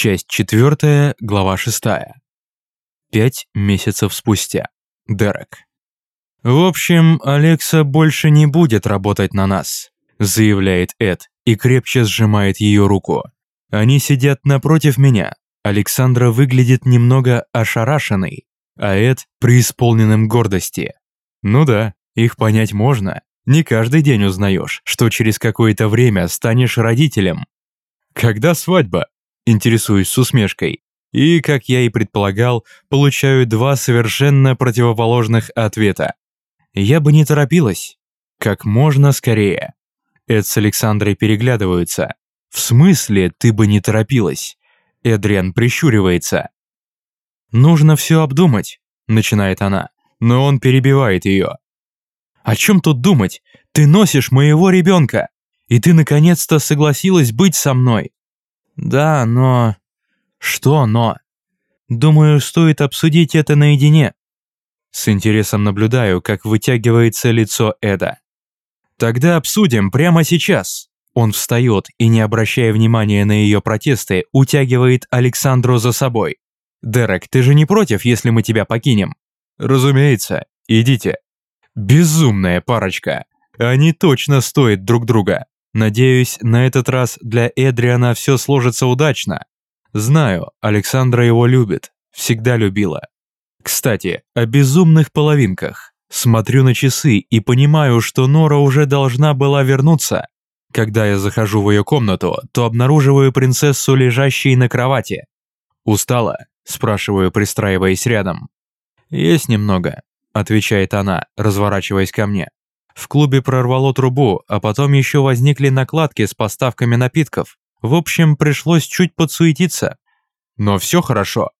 Часть 4, глава 6. Пять месяцев спустя. Дерек. «В общем, Алекса больше не будет работать на нас», заявляет Эд и крепче сжимает ее руку. Они сидят напротив меня. Александра выглядит немного ошарашенной, а Эд преисполненным гордости. Ну да, их понять можно. Не каждый день узнаешь, что через какое-то время станешь родителем. Когда свадьба? Интересуюсь с усмешкой. И, как я и предполагал, получаю два совершенно противоположных ответа. Я бы не торопилась. Как можно скорее. Эд с Александрой переглядываются. «В смысле ты бы не торопилась?» Эдриан прищуривается. «Нужно все обдумать», – начинает она, но он перебивает ее. «О чем тут думать? Ты носишь моего ребенка, и ты наконец-то согласилась быть со мной». «Да, но...» «Что «но»?» «Думаю, стоит обсудить это наедине». С интересом наблюдаю, как вытягивается лицо Эда. «Тогда обсудим прямо сейчас». Он встает и, не обращая внимания на ее протесты, утягивает Александру за собой. «Дерек, ты же не против, если мы тебя покинем?» «Разумеется. Идите». «Безумная парочка. Они точно стоят друг друга. Надеюсь, на этот раз для Эдриана все сложится удачно. Знаю, Александра его любит, всегда любила. Кстати, о безумных половинках. Смотрю на часы и понимаю, что Нора уже должна была вернуться. Когда я захожу в ее комнату, то обнаруживаю принцессу, лежащей на кровати. «Устала?» – спрашиваю, пристраиваясь рядом. «Есть немного», – отвечает она, разворачиваясь ко мне. В клубе прорвало трубу, а потом еще возникли накладки с поставками напитков. В общем, пришлось чуть подсуетиться. Но все хорошо.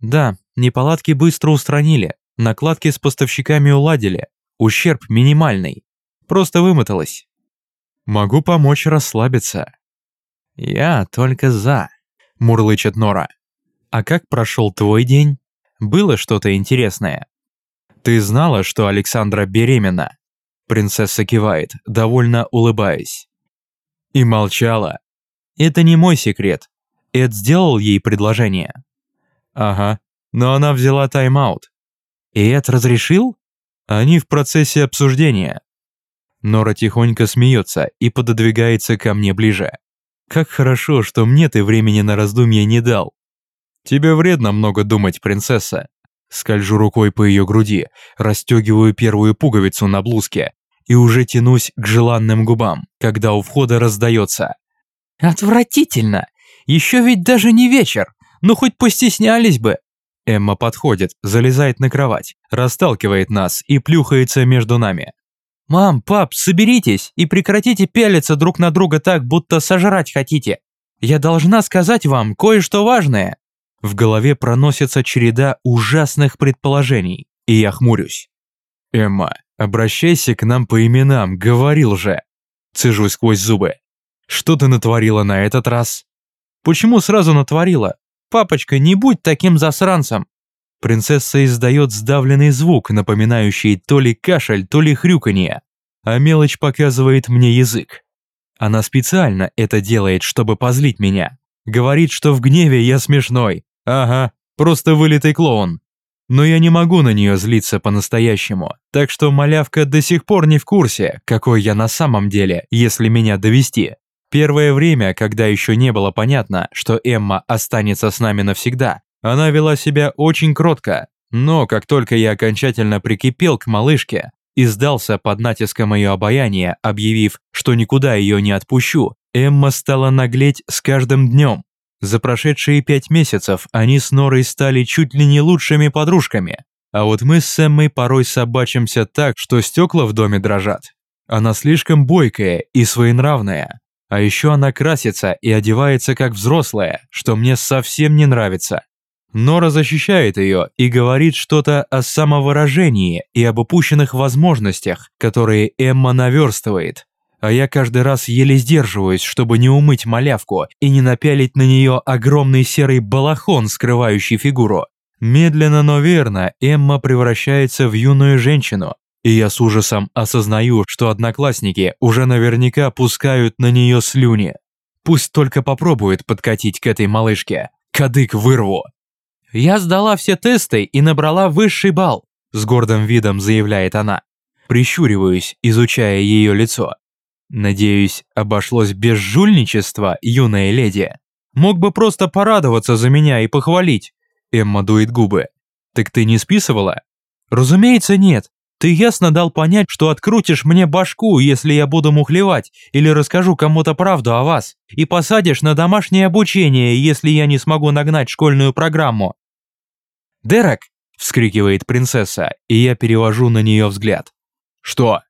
Да, неполадки быстро устранили, накладки с поставщиками уладили. Ущерб минимальный. Просто вымоталась. Могу помочь расслабиться. Я только за, мурлычет Нора. А как прошел твой день? Было что-то интересное? Ты знала, что Александра беременна? Принцесса кивает, довольно улыбаясь. И молчала. Это не мой секрет. Эд сделал ей предложение. Ага, но она взяла тайм-аут. И Эд разрешил? Они в процессе обсуждения. Нора тихонько смеется и пододвигается ко мне ближе. Как хорошо, что мне ты времени на раздумье не дал. Тебе вредно много думать, принцесса. Скольжу рукой по ее груди, расстегиваю первую пуговицу на блузке и уже тянусь к желанным губам, когда у входа раздается. «Отвратительно! Еще ведь даже не вечер! Ну хоть постеснялись бы!» Эмма подходит, залезает на кровать, расталкивает нас и плюхается между нами. «Мам, пап, соберитесь и прекратите пялиться друг на друга так, будто сожрать хотите. Я должна сказать вам кое-что важное». В голове проносится череда ужасных предположений, и я хмурюсь. «Эмма, обращайся к нам по именам, говорил же!» Цежу сквозь зубы. «Что ты натворила на этот раз?» «Почему сразу натворила? Папочка, не будь таким засранцем!» Принцесса издает сдавленный звук, напоминающий то ли кашель, то ли хрюканье, а мелочь показывает мне язык. Она специально это делает, чтобы позлить меня. Говорит, что в гневе я смешной, Ага, просто вылитый клоун. Но я не могу на нее злиться по-настоящему, так что малявка до сих пор не в курсе, какой я на самом деле, если меня довести. Первое время, когда еще не было понятно, что Эмма останется с нами навсегда, она вела себя очень кротко, но как только я окончательно прикипел к малышке и сдался под натиском ее обаяния, объявив, что никуда ее не отпущу, Эмма стала наглеть с каждым днем. За прошедшие пять месяцев они с Норой стали чуть ли не лучшими подружками. А вот мы с Эммой порой собачимся так, что стекла в доме дрожат. Она слишком бойкая и своенравная. А еще она красится и одевается как взрослая, что мне совсем не нравится. Нора защищает ее и говорит что-то о самовыражении и об упущенных возможностях, которые Эмма наверстывает а я каждый раз еле сдерживаюсь, чтобы не умыть малявку и не напялить на нее огромный серый балахон, скрывающий фигуру. Медленно, но верно, Эмма превращается в юную женщину, и я с ужасом осознаю, что одноклассники уже наверняка пускают на нее слюни. Пусть только попробует подкатить к этой малышке, кадык вырву. Я сдала все тесты и набрала высший балл, с гордым видом заявляет она. Прищуриваюсь, изучая ее лицо. Надеюсь, обошлось без жульничества, юная леди. Мог бы просто порадоваться за меня и похвалить. Эмма дует губы. Так ты не списывала? Разумеется, нет. Ты ясно дал понять, что открутишь мне башку, если я буду мухлевать, или расскажу кому-то правду о вас, и посадишь на домашнее обучение, если я не смогу нагнать школьную программу. «Дерек!» – вскрикивает принцесса, и я перевожу на нее взгляд. «Что?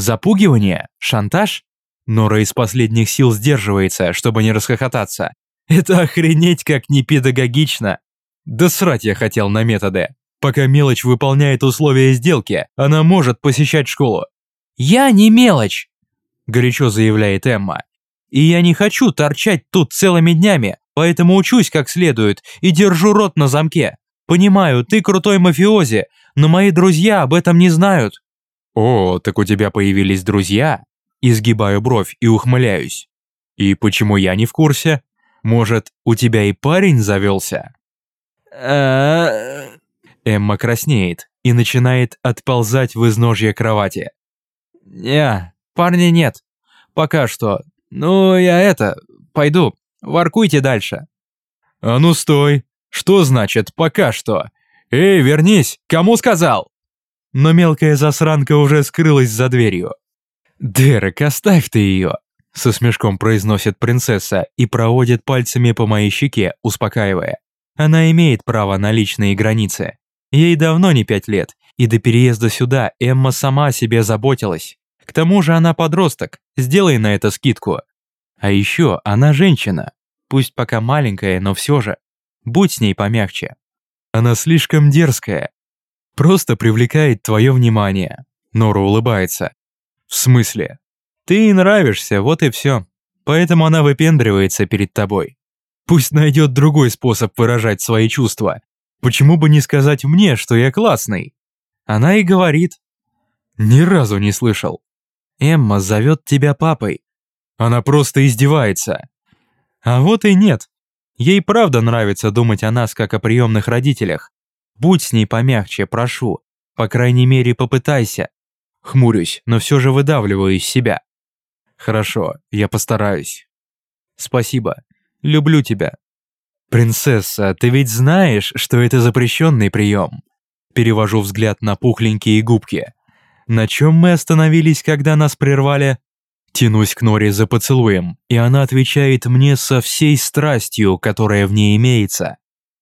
Запугивание? Шантаж?» Нора из последних сил сдерживается, чтобы не расхохотаться. «Это охренеть как непедагогично!» Да срать я хотел на методы. Пока мелочь выполняет условия сделки, она может посещать школу. «Я не мелочь!» – горячо заявляет Эмма. «И я не хочу торчать тут целыми днями, поэтому учусь как следует и держу рот на замке. Понимаю, ты крутой мафиози, но мои друзья об этом не знают». «О, так у тебя появились друзья?» Изгибаю бровь и ухмыляюсь. «И почему я не в курсе? Может, у тебя и парень завелся?» Эмма краснеет и начинает отползать в изножье кровати. «Не, парня нет. Пока что. Ну, я это, пойду. Воркуйте дальше». «А ну стой! Что значит «пока что»? Эй, вернись! Кому сказал?» Но мелкая засранка уже скрылась за дверью. «Дерек, оставь ты ее!» Со смешком произносит принцесса и проводит пальцами по моей щеке, успокаивая. Она имеет право на личные границы. Ей давно не пять лет, и до переезда сюда Эмма сама о себе заботилась. К тому же она подросток, сделай на это скидку. А еще она женщина, пусть пока маленькая, но все же. Будь с ней помягче. Она слишком дерзкая. Просто привлекает твое внимание. Нора улыбается. В смысле? Ты ей нравишься, вот и все. Поэтому она выпендривается перед тобой. Пусть найдет другой способ выражать свои чувства. Почему бы не сказать мне, что я классный? Она и говорит. Ни разу не слышал. Эмма зовет тебя папой. Она просто издевается. А вот и нет. Ей правда нравится думать о нас, как о приемных родителях. Будь с ней помягче, прошу. По крайней мере, попытайся. Хмурюсь, но все же выдавливаю из себя. Хорошо, я постараюсь. Спасибо. Люблю тебя. «Принцесса, ты ведь знаешь, что это запрещенный прием?» Перевожу взгляд на пухленькие губки. На чем мы остановились, когда нас прервали? Тянусь к Норе за поцелуем, и она отвечает мне со всей страстью, которая в ней имеется.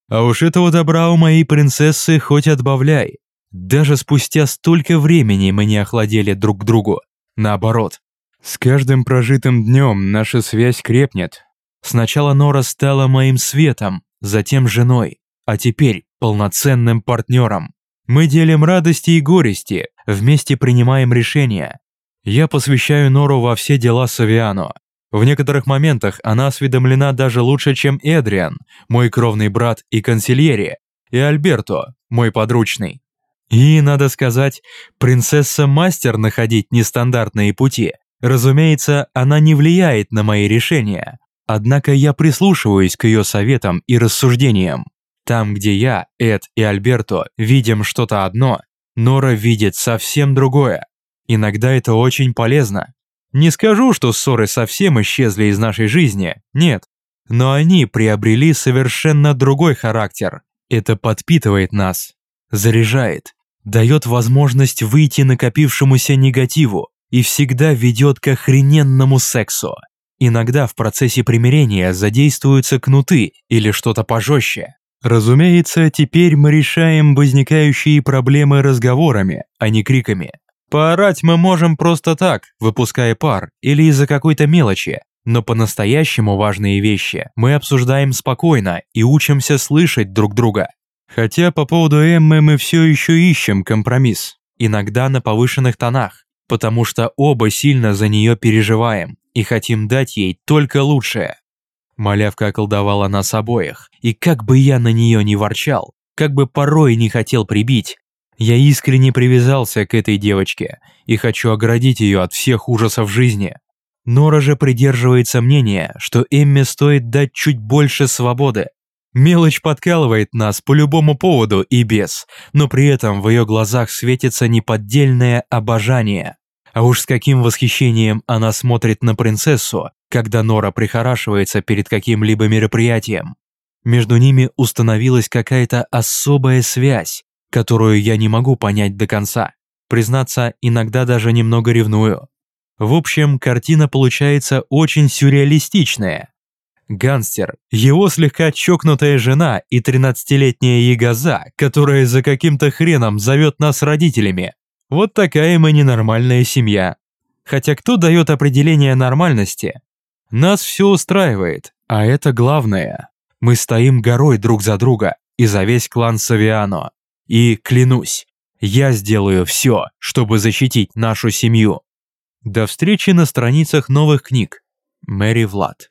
А уж этого добра у моей принцессы хоть отбавляй. Даже спустя столько времени мы не охладели друг к другу. Наоборот. С каждым прожитым днем наша связь крепнет, Сначала Нора стала моим светом, затем женой, а теперь полноценным партнером. Мы делим радости и горести, вместе принимаем решения. Я посвящаю Нору во все дела Савиано. В некоторых моментах она осведомлена даже лучше, чем Эдриан, мой кровный брат и консильери, и Альберто, мой подручный. И, надо сказать, принцесса мастер находить нестандартные пути. Разумеется, она не влияет на мои решения, Однако я прислушиваюсь к ее советам и рассуждениям. Там, где я, Эд и Альберто видим что-то одно, Нора видит совсем другое. Иногда это очень полезно. Не скажу, что ссоры совсем исчезли из нашей жизни, нет. Но они приобрели совершенно другой характер. Это подпитывает нас, заряжает, дает возможность выйти накопившемуся негативу и всегда ведет к охрененному сексу. Иногда в процессе примирения задействуются кнуты или что-то пожестче. Разумеется, теперь мы решаем возникающие проблемы разговорами, а не криками. Поорать мы можем просто так, выпуская пар, или из-за какой-то мелочи, но по-настоящему важные вещи мы обсуждаем спокойно и учимся слышать друг друга. Хотя по поводу Эммы мы все еще ищем компромисс, иногда на повышенных тонах, потому что оба сильно за нее переживаем и хотим дать ей только лучшее. Малявка околдовала нас обоих, и как бы я на нее не ворчал, как бы порой не хотел прибить, я искренне привязался к этой девочке и хочу оградить ее от всех ужасов жизни. Нора же придерживается мнения, что Эмме стоит дать чуть больше свободы. Мелочь подкалывает нас по любому поводу и без, но при этом в ее глазах светится неподдельное обожание. А уж с каким восхищением она смотрит на принцессу, когда Нора прихорашивается перед каким-либо мероприятием. Между ними установилась какая-то особая связь, которую я не могу понять до конца. Признаться, иногда даже немного ревную. В общем, картина получается очень сюрреалистичная. Гангстер, его слегка чокнутая жена и 13-летняя ягоза, которая за каким-то хреном зовет нас родителями. Вот такая мы ненормальная семья. Хотя кто дает определение нормальности? Нас все устраивает, а это главное. Мы стоим горой друг за друга и за весь клан Савиано. И, клянусь, я сделаю все, чтобы защитить нашу семью. До встречи на страницах новых книг. Мэри Влад.